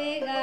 juega.